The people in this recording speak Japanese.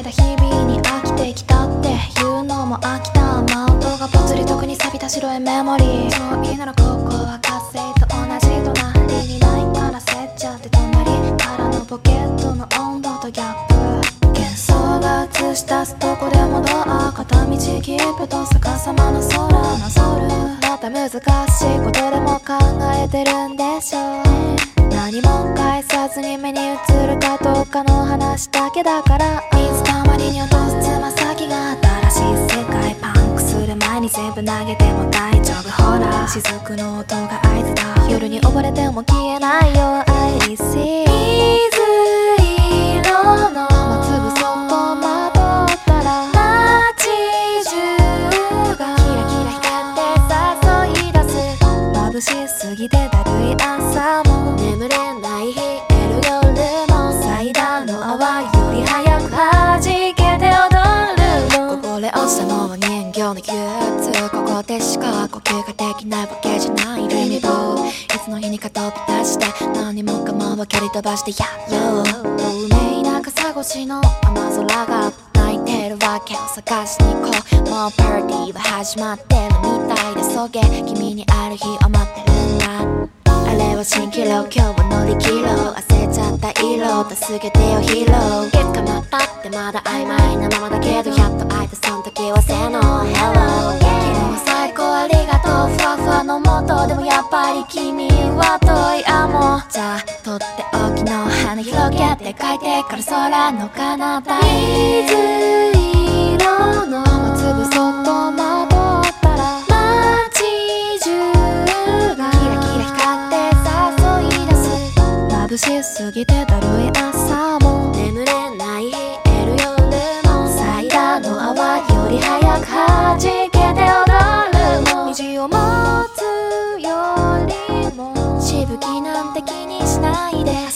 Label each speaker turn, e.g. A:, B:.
A: いだ日々に飽きてきたって。言うのも飽きた。真音がぽつり特に錆びた白いメモリー。そういいならここは火星と同じ隣にないからせっちゃって隣からのポケットの温度とギャップ幻想が映し出すとこでもドア片道キープと逆さまの空のソウルまた難しいことでも考えてるんでしょう。何も返さずに目に映るかどうかの話だけだから。つまりに落とすつま先が新しい世界パンクする前に全部投げても大丈夫。ほら雫の音が合図だ夜に溺れても消えないよ。I see
B: 水色のまつぶ
A: そっとまとったら
B: 街中が。キラキラ光って誘い出す。
A: 眩しすぎてだるい朝も。
B: 眠れない日得る夜も。祭壇の泡より早く弾けてのこぼれ落ちたのは人形の憂鬱ここでしか呼吸ができないわけじゃないリミットいつの日にか飛び出して何もかもを蹴り飛ばしてやろう。透明な傘越しの雨空が泣いてるわけを探しに行こう。もうパーティーは始まってるみたいでそげ君にある日を待ってるんだ。あれは蜃気楼今日は乗り切ろう。焦っちゃった色助けてよヒーローいつかまたってまだ曖昧なままだけどやっの時はせーの Hello 昨日最高ありがとうふわふわの元でもやっぱり君は遠いあもう。じゃあとっておきの花広げて描いてから空の彼方水色の雨
A: 粒そっとまとったら
B: 街中がキラキラ光って誘い出す
A: 眩しすぎてだるい
B: 的にしないで